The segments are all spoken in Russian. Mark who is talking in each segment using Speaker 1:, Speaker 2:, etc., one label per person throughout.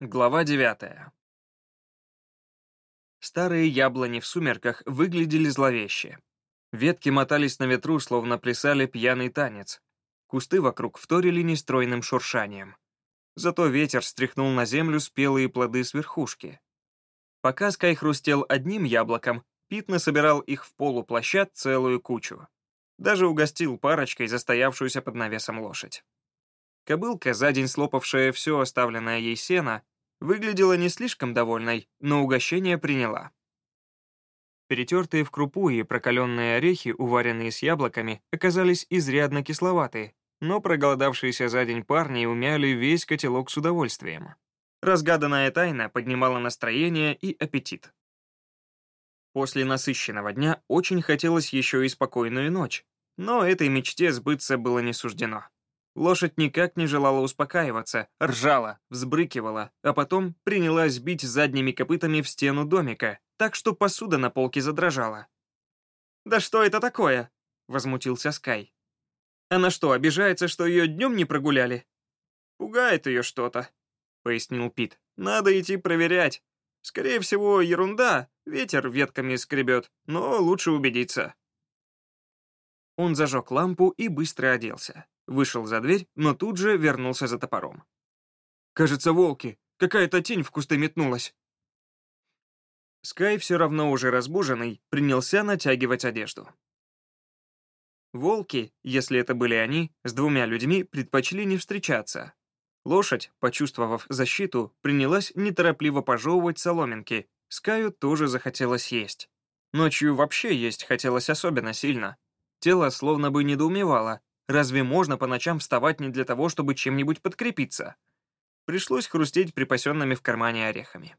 Speaker 1: Глава девятая. Старые яблони в сумерках выглядели зловеще. Ветки мотались на ветру, словно плясали пьяный танец. Кусты вокруг вторили нестройным шуршанием. Зато ветер стряхнул на землю спелые плоды с верхушки. Пока Скай хрустел одним яблоком, Пит насобирал их в полуплощад целую кучу. Даже угостил парочкой застоявшуюся под навесом лошадь. Кобылка, за день слопавшая все оставленное ей сено, выглядела не слишком довольной, но угощение приняла. Перетертые в крупу и прокаленные орехи, уваренные с яблоками, оказались изрядно кисловатые, но проголодавшиеся за день парни умяли весь котелок с удовольствием. Разгаданная тайна поднимала настроение и аппетит. После насыщенного дня очень хотелось еще и спокойную ночь, но этой мечте сбыться было не суждено. Лошадь никак не желала успокаиваться, ржала, взбрыкивала, а потом принялась бить задними копытами в стену домика, так что посуда на полке задрожала. «Да что это такое?» — возмутился Скай. «Она что, обижается, что ее днем не прогуляли?» «Пугает ее что-то», — пояснил Пит. «Надо идти проверять. Скорее всего, ерунда, ветер ветками скребет, но лучше убедиться». Он зажег лампу и быстро оделся. Вышел за дверь, но тут же вернулся за топором. «Кажется, волки. Какая-то тень в кусты метнулась». Скай, все равно уже разбуженный, принялся натягивать одежду. Волки, если это были они, с двумя людьми предпочли не встречаться. Лошадь, почувствовав защиту, принялась неторопливо пожевывать соломинки. Скаю тоже захотелось есть. Ночью вообще есть хотелось особенно сильно. Тело словно бы недоумевало, Разве можно по ночам вставать не для того, чтобы чем-нибудь подкрепиться? Пришлось хрустеть припасенными в кармане орехами.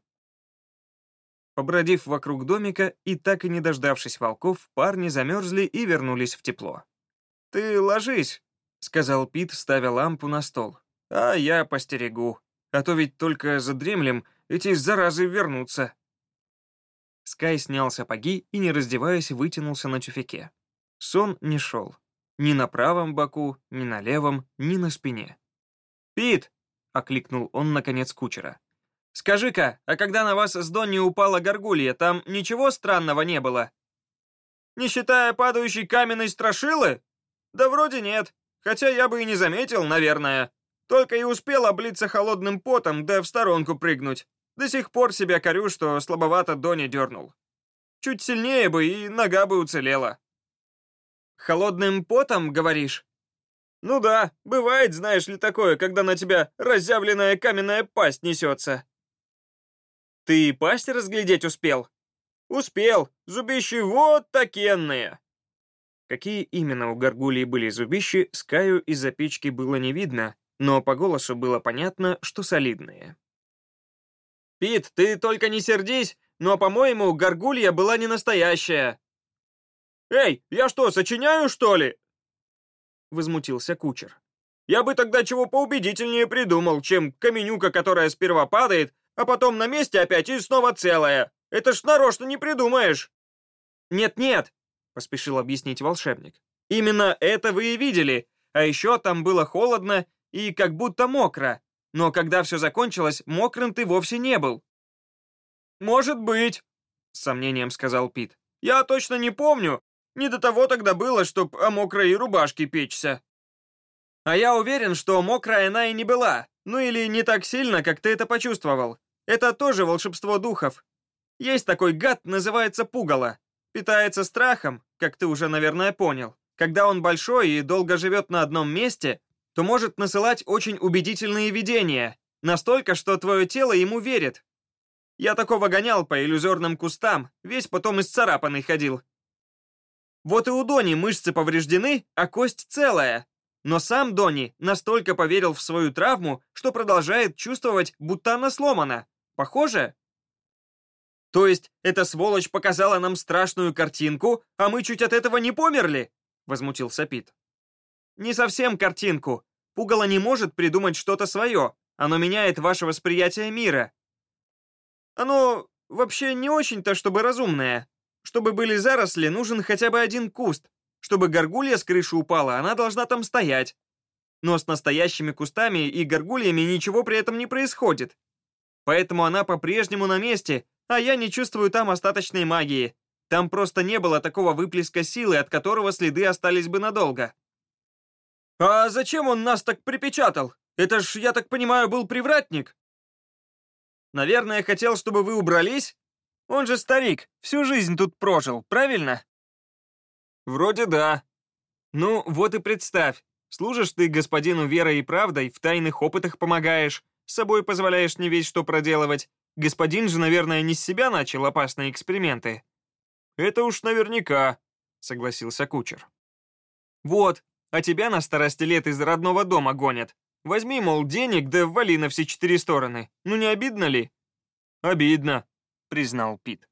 Speaker 1: Побродив вокруг домика и так и не дождавшись волков, парни замерзли и вернулись в тепло. «Ты ложись», — сказал Пит, ставя лампу на стол. «А я постерегу. А то ведь только задремлем, эти заразы вернутся». Скай снял сапоги и, не раздеваясь, вытянулся на тюфяке. Сон не шел. Ни на правом боку, ни на левом, ни на спине. «Пит!» — окликнул он, наконец, кучера. «Скажи-ка, а когда на вас с Донни упала горгулья, там ничего странного не было?» «Не считая падающей каменной страшилы? Да вроде нет, хотя я бы и не заметил, наверное. Только и успел облиться холодным потом, да в сторонку прыгнуть. До сих пор себя корю, что слабовато Донни дернул. Чуть сильнее бы, и нога бы уцелела». Холодным потом, говоришь? Ну да, бывает, знаешь ли, такое, когда на тебя разъявленная каменная пасть несется. Ты пасть разглядеть успел? Успел, зубищи вот такенные. Какие именно у горгулии были зубищи, Скаю из-за печки было не видно, но по голосу было понятно, что солидные. «Пит, ты только не сердись, но, по-моему, горгулья была не настоящая. «Эй, я что, сочиняю, что ли?» Возмутился кучер. «Я бы тогда чего поубедительнее придумал, чем каменюка, которая сперва падает, а потом на месте опять и снова целая. Это ж нарочно не придумаешь!» «Нет-нет», — поспешил объяснить волшебник. «Именно это вы и видели, а еще там было холодно и как будто мокро. Но когда все закончилось, мокрым ты вовсе не был». «Может быть», — с сомнением сказал Пит. «Я точно не помню, не до того тогда было, чтоб о мокрой рубашке печься. А я уверен, что мокрая она и не была. Ну или не так сильно, как ты это почувствовал. Это тоже волшебство духов. Есть такой гад, называется пугало. Питается страхом, как ты уже, наверное, понял. Когда он большой и долго живет на одном месте, то может насылать очень убедительные видения, настолько, что твое тело ему верит. Я такого гонял по иллюзорным кустам, весь потом исцарапанный ходил. Вот и у Дони мышцы повреждены, а кость целая. Но сам Дони настолько поверил в свою травму, что продолжает чувствовать, будто она сломана. Похоже? То есть эта сволочь показала нам страшную картинку, а мы чуть от этого не померли? Возмутился Пит. Не совсем картинку. Пугало не может придумать что-то свое. Оно меняет ваше восприятие мира. Оно вообще не очень-то, чтобы разумное. Чтобы были заросли, нужен хотя бы один куст. Чтобы горгулья с крыши упала, она должна там стоять. Но с настоящими кустами и горгульями ничего при этом не происходит. Поэтому она по-прежнему на месте, а я не чувствую там остаточной магии. Там просто не было такого выплеска силы, от которого следы остались бы надолго. «А зачем он нас так припечатал? Это ж, я так понимаю, был привратник?» «Наверное, хотел, чтобы вы убрались? Он же старик, всю жизнь тут прожил, правильно?» «Вроде да. Ну, вот и представь, служишь ты господину верой и правдой, в тайных опытах помогаешь, с собой позволяешь не весь что проделывать. Господин же, наверное, не с себя начал опасные эксперименты. «Это уж наверняка», — согласился кучер. «Вот, а тебя на старости лет из родного дома гонят. Возьми, мол, денег, да вали на все четыре стороны. Ну не обидно ли?» «Обидно», — признал Пит.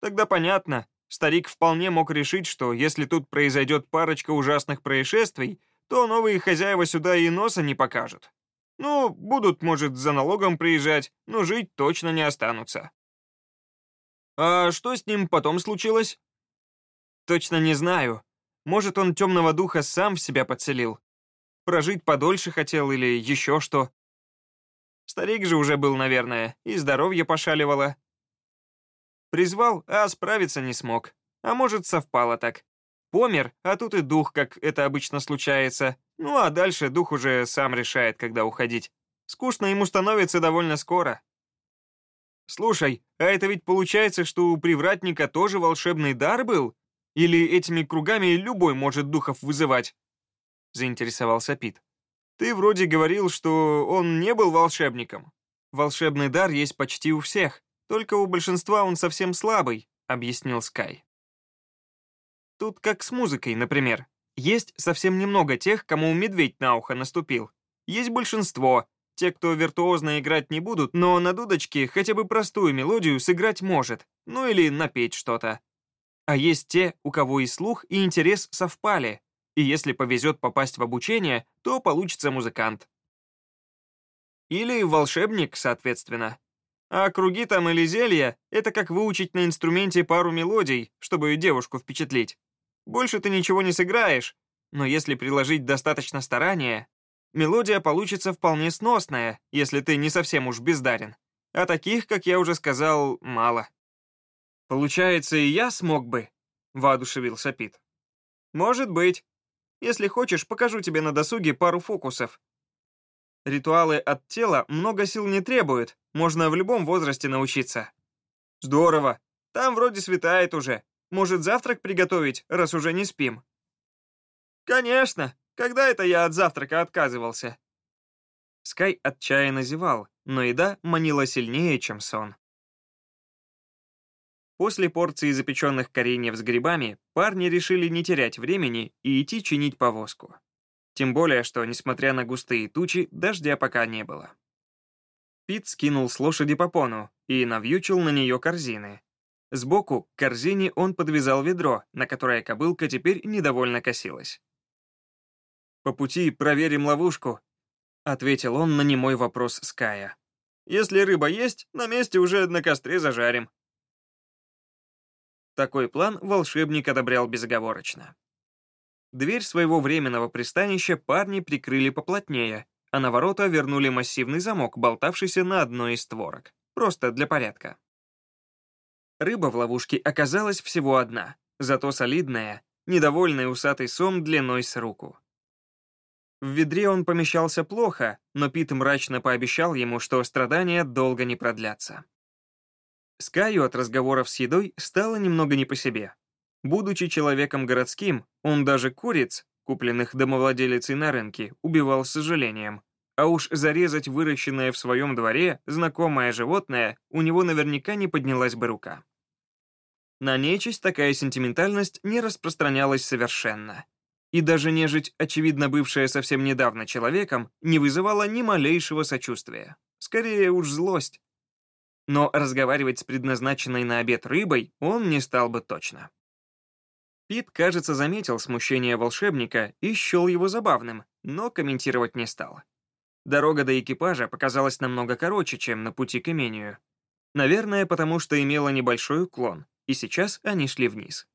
Speaker 1: «Тогда понятно. Старик вполне мог решить, что если тут произойдет парочка ужасных происшествий, то новые хозяева сюда и носа не покажут. Ну, будут, может, за налогом приезжать, но жить точно не останутся. А что с ним потом случилось? Точно не знаю. Может, он темного духа сам в себя подселил. Прожить подольше хотел или еще что. Старик же уже был, наверное, и здоровье пошаливало. Призвал, а справиться не смог. А может, совпало так. Помер, а тут и дух, как это обычно случается. Ну а дальше дух уже сам решает, когда уходить. Скучно ему становится довольно скоро. Слушай, а это ведь получается, что у привратника тоже волшебный дар был? Или этими кругами любой может духов вызывать? Заинтересовался Пит. Ты вроде говорил, что он не был волшебником. Волшебный дар есть почти у всех, только у большинства он совсем слабый, объяснил Скай. Тут как с музыкой, например. Есть совсем немного тех, кому медведь на ухо наступил. Есть большинство, те, кто виртуозно играть не будут, но на дудочке хотя бы простую мелодию сыграть может, ну или напеть что-то. А есть те, у кого и слух, и интерес совпали, и если повезет попасть в обучение, то получится музыкант. Или волшебник, соответственно. А круги там или зелья — это как выучить на инструменте пару мелодий, чтобы девушку впечатлить. Больше ты ничего не сыграешь, но если приложить достаточно старания, мелодия получится вполне сносная, если ты не совсем уж бездарен. А таких, как я уже сказал, мало. «Получается, и я смог бы?» — воодушевился Пит. «Может быть. Если хочешь, покажу тебе на досуге пару фокусов. Ритуалы от тела много сил не требуют, можно в любом возрасте научиться». «Здорово. Там вроде светает уже. Может, завтрак приготовить, раз уже не спим?» «Конечно! Когда это я от завтрака отказывался?» Скай отчаянно зевал, но еда манила сильнее, чем сон. После порции запеченных кореньев с грибами парни решили не терять времени и идти чинить повозку. Тем более, что, несмотря на густые тучи, дождя пока не было. Пит скинул с лошади попону и навьючил на нее корзины, Сбоку к корзине он подвязал ведро, на которое кобылка теперь недовольно косилась. «По пути проверим ловушку», — ответил он на немой вопрос Ская. «Если рыба есть, на месте уже на костре зажарим». Такой план волшебник одобрял безоговорочно. Дверь своего временного пристанища парни прикрыли поплотнее, а на ворота вернули массивный замок, болтавшийся на одной из створок. Просто для порядка. Рыба в ловушке оказалась всего одна, зато солидная, недовольный усатый сом длиной с руку. В ведре он помещался плохо, но Пит мрачно пообещал ему, что страдания долго не продлятся. Скаю от разговоров с едой стало немного не по себе. Будучи человеком городским, он даже куриц, купленных домовладелицей на рынке, убивал с сожалением. А уж зарезать выращенное в своем дворе знакомое животное у него наверняка не поднялась бы рука. На нечисть такая сентиментальность не распространялась совершенно. И даже нежить, очевидно бывшая совсем недавно человеком, не вызывала ни малейшего сочувствия. Скорее уж злость. Но разговаривать с предназначенной на обед рыбой он не стал бы точно. Пит, кажется, заметил смущение волшебника и счел его забавным, но комментировать не стал. Дорога до экипажа показалась намного короче, чем на пути к имению. Наверное, потому что имела небольшой уклон, и сейчас они шли вниз.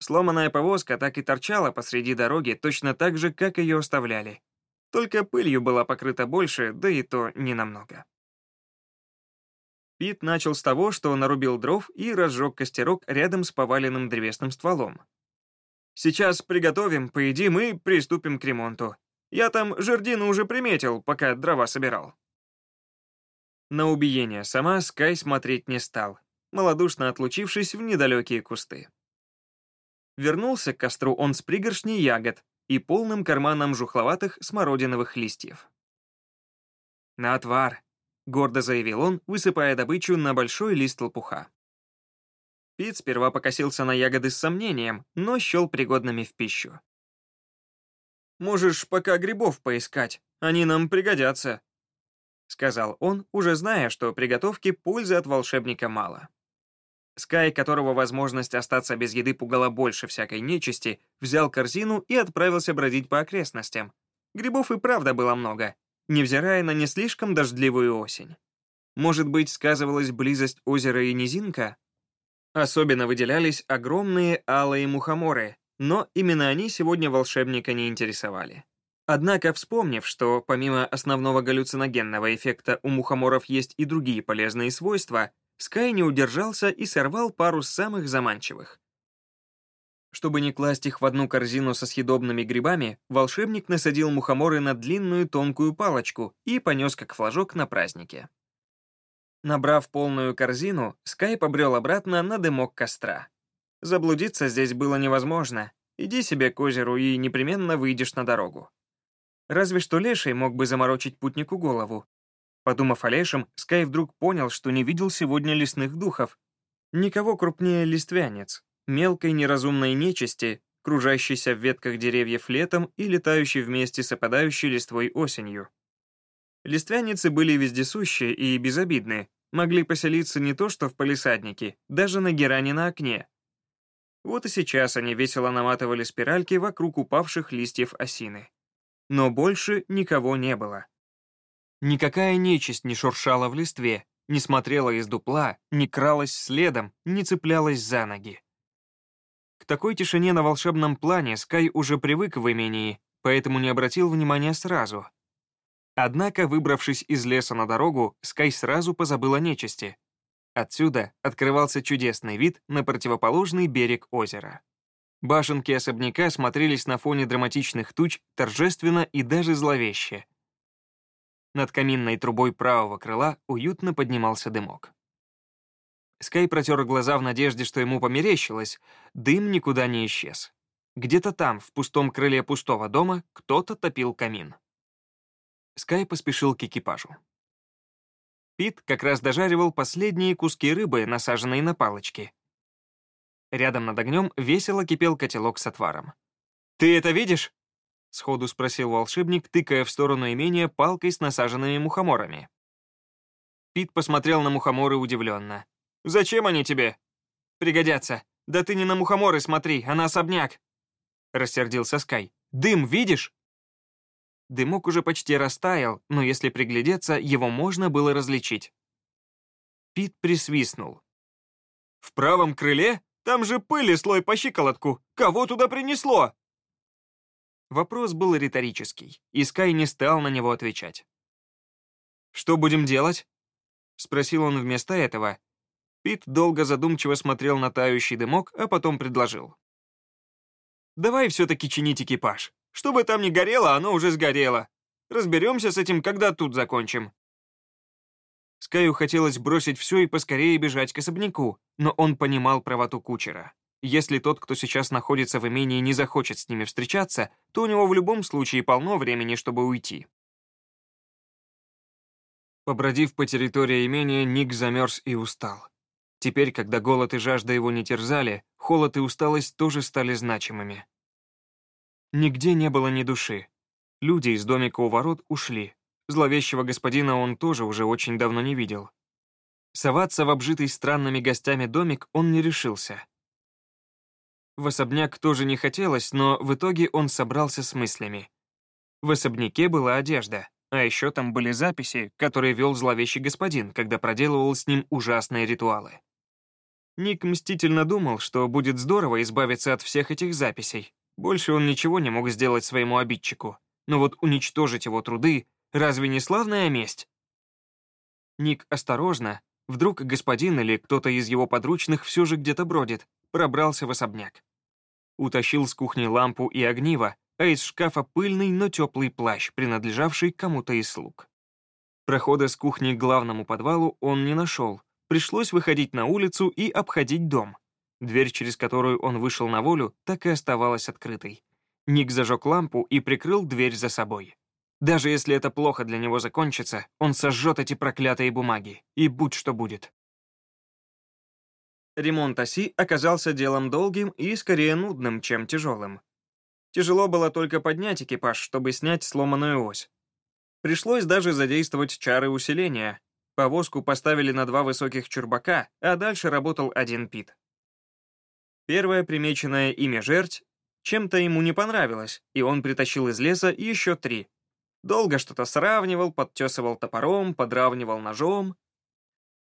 Speaker 1: Сломанная повозка так и торчала посреди дороги точно так же, как ее оставляли. Только пылью была покрыта больше, да и то ненамного. Пит начал с того, что нарубил дров и разжег костерок рядом с поваленным древесным стволом. «Сейчас приготовим, поедим и приступим к ремонту. Я там жердину уже приметил, пока дрова собирал». На убиение сама Скай смотреть не стал, малодушно отлучившись в недалекие кусты. Вернулся к костру он с пригоршней ягод и полным карманом жухловатых смородиновых листьев. «На отвар», — гордо заявил он, высыпая добычу на большой лист лопуха. Пит сперва покосился на ягоды с сомнением, но счел пригодными в пищу. «Можешь пока грибов поискать, они нам пригодятся», — сказал он, уже зная, что приготовки пользы от волшебника мало. Скай, которого возможность остаться без еды пугала больше всякой нечисти, взял корзину и отправился бродить по окрестностям. Грибов и правда было много, невзирая на не слишком дождливую осень. Может быть, сказывалась близость озера и низинка? Особенно выделялись огромные алые мухоморы, но именно они сегодня волшебника не интересовали. Однако, вспомнив, что помимо основного галлюциногенного эффекта у мухоморов есть и другие полезные свойства, Скай не удержался и сорвал пару самых заманчивых. Чтобы не класть их в одну корзину со съедобными грибами, волшебник насадил мухоморы на длинную тонкую палочку и понес как флажок на празднике. Набрав полную корзину, Скай побрел обратно на дымок костра. Заблудиться здесь было невозможно. Иди себе к озеру и непременно выйдешь на дорогу. Разве что леший мог бы заморочить путнику голову. Подумав о лешем, Скай вдруг понял, что не видел сегодня лесных духов. Никого крупнее листвянец, мелкой неразумной нечисти, кружащейся в ветках деревьев летом и летающей вместе с опадающей листвой осенью. Листвяницы были вездесущие и безобидные, могли поселиться не то что в палисаднике, даже на геране на окне. Вот и сейчас они весело наматывали спиральки вокруг упавших листьев осины. Но больше никого не было. Никакая нечисть не шуршала в листве, не смотрела из дупла, не кралась следом, не цеплялась за ноги. Такой тишине на волшебном плане Скай уже привык в имении, поэтому не обратил внимания сразу. Однако, выбравшись из леса на дорогу, Скай сразу позабыл о нечисти. Отсюда открывался чудесный вид на противоположный берег озера. Башенки особняка смотрелись на фоне драматичных туч торжественно и даже зловеще. Над каминной трубой правого крыла уютно поднимался дымок. Скай протер глаза в надежде, что ему померещилось. Дым никуда не исчез. Где-то там, в пустом крыле пустого дома, кто-то топил камин. Скай поспешил к экипажу. Пит как раз дожаривал последние куски рыбы, насаженные на палочки. Рядом над огнем весело кипел котелок с отваром. «Ты это видишь?» — сходу спросил волшебник, тыкая в сторону имения палкой с насаженными мухоморами. Пит посмотрел на мухоморы удивленно. «Зачем они тебе?» «Пригодятся. Да ты не на мухоморы смотри, а на особняк!» Рассердился Скай. «Дым видишь?» Дымок уже почти растаял, но если приглядеться, его можно было различить. Пит присвистнул. «В правом крыле? Там же пыли слой по щиколотку! Кого туда принесло?» Вопрос был риторический, и Скай не стал на него отвечать. «Что будем делать?» — спросил он вместо этого, Пит долго задумчиво смотрел на тающий дымок, а потом предложил. «Давай все-таки чинить экипаж. Что бы там ни горело, оно уже сгорело. Разберемся с этим, когда тут закончим». Скаю хотелось бросить все и поскорее бежать к особняку, но он понимал правоту кучера. Если тот, кто сейчас находится в имении, не захочет с ними встречаться, то у него в любом случае полно времени, чтобы уйти. Побродив по территории имения, Ник замерз и устал. Теперь, когда голод и жажда его не терзали, холод и усталость тоже стали значимыми. Нигде не было ни души. Люди из домика у ворот ушли. Зловещего господина он тоже уже очень давно не видел. Соваться в обжитый странными гостями домик он не решился. В особняк тоже не хотелось, но в итоге он собрался с мыслями. В особняке была одежда, а еще там были записи, которые вел зловещий господин, когда проделывал с ним ужасные ритуалы. Ник мстительно думал, что будет здорово избавиться от всех этих записей. Больше он ничего не мог сделать своему обидчику. Но вот уничтожить его труды — разве не славная месть? Ник осторожно, Вдруг господин или кто-то из его подручных все же где-то бродит, пробрался в особняк. Утащил с кухни лампу и огниво, а из шкафа пыльный, но теплый плащ, принадлежавший кому-то из слуг. Прохода с кухни к главному подвалу он не нашел. Пришлось выходить на улицу и обходить дом. Дверь, через которую он вышел на волю, так и оставалась открытой. Ник зажег лампу и прикрыл дверь за собой. Даже если это плохо для него закончится, он сожжет эти проклятые бумаги, и будь что будет. Ремонт оси оказался делом долгим и скорее нудным, чем тяжелым. Тяжело было только поднять экипаж, чтобы снять сломанную ось. Пришлось даже задействовать чары усиления. Повозку поставили на два высоких чурбака, а дальше работал один пит. Первое примеченное имя жерть чем-то ему не понравилось, и он притащил из леса еще три, Долго что-то сравнивал, подтесывал топором, подравнивал ножом.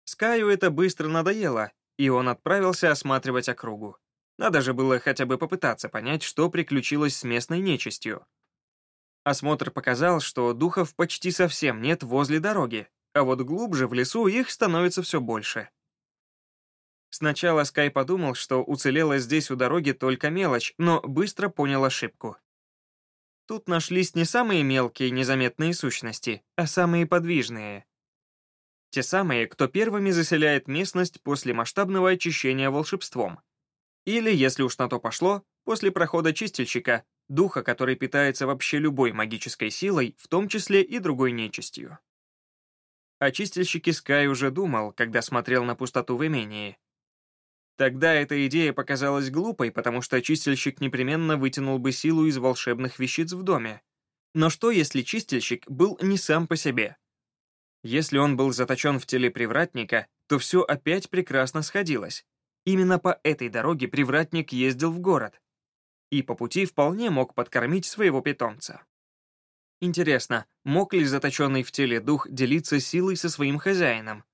Speaker 1: Скаю это быстро надоело, и он отправился осматривать округу. Надо же было хотя бы попытаться понять, что приключилось с местной нечистью. Осмотр показал, что духов почти совсем нет возле дороги, а вот глубже в лесу их становится все больше. Сначала Скай подумал, что уцелела здесь у дороги только мелочь, но быстро понял ошибку. Тут нашлись не самые мелкие незаметные сущности, а самые подвижные. Те самые, кто первыми заселяет местность после масштабного очищения волшебством. Или, если уж на то пошло, после прохода чистильщика, духа, который питается вообще любой магической силой, в том числе и другой нечистью. О чистильщике Скай уже думал, когда смотрел на пустоту в имении. Тогда эта идея показалась глупой, потому что чистильщик непременно вытянул бы силу из волшебных вещиц в доме. Но что, если чистильщик был не сам по себе? Если он был заточен в теле привратника, то все опять прекрасно сходилось. Именно по этой дороге привратник ездил в город. И по пути вполне мог подкормить своего питомца. Интересно, мог ли заточенный в теле дух делиться силой со своим хозяином,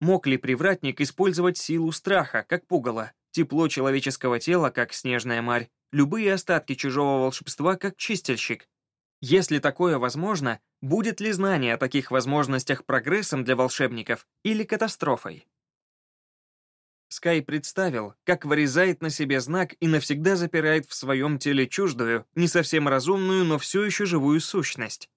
Speaker 1: Мог ли привратник использовать силу страха, как пугало, тепло человеческого тела, как снежная марь, любые остатки чужого волшебства, как чистильщик? Если такое возможно, будет ли знание о таких возможностях прогрессом для волшебников или катастрофой? Скай представил, как вырезает на себе знак и навсегда запирает в своем теле чуждую, не совсем разумную, но все еще живую сущность.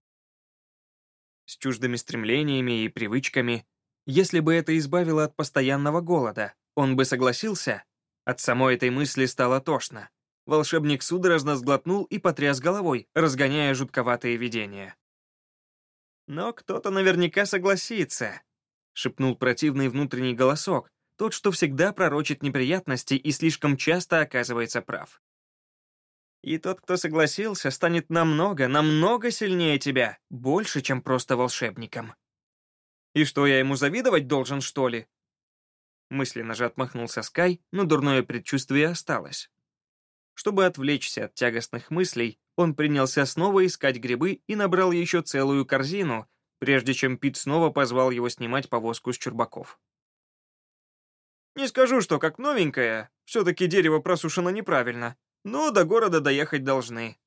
Speaker 1: С чуждыми стремлениями и привычками, если бы это избавило от постоянного голода, он бы согласился? От самой этой мысли стало тошно. Волшебник судорожно сглотнул и потряс головой, разгоняя жутковатые видения. «Но кто-то наверняка согласится», — шепнул противный внутренний голосок, тот, что всегда пророчит неприятности и слишком часто оказывается прав. «И тот, кто согласился, станет намного, намного сильнее тебя, больше, чем просто волшебником». И что, я ему завидовать должен, что ли?» Мысленно же отмахнулся Скай, но дурное предчувствие осталось. Чтобы отвлечься от тягостных мыслей, он принялся снова искать грибы и набрал еще целую корзину, прежде чем Пит снова позвал его снимать повозку с чурбаков. «Не скажу, что как новенькое, все-таки дерево просушено неправильно, но до города доехать должны»,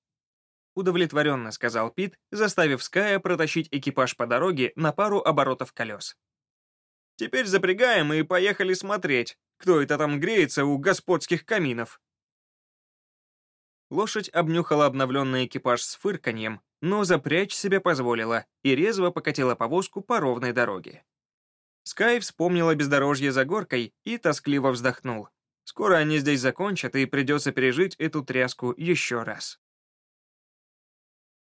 Speaker 1: удовлетворенно сказал Пит, заставив Ская протащить экипаж по дороге на пару оборотов колес. «Теперь запрягаем и поехали смотреть, кто это там греется у господских каминов». Лошадь обнюхала обновленный экипаж с фырканьем, но запрячь себе позволила и резво покатила повозку по ровной дороге. Скай вспомнил о бездорожье за горкой и тоскливо вздохнул. Скоро они здесь закончат, и придется пережить эту тряску еще раз.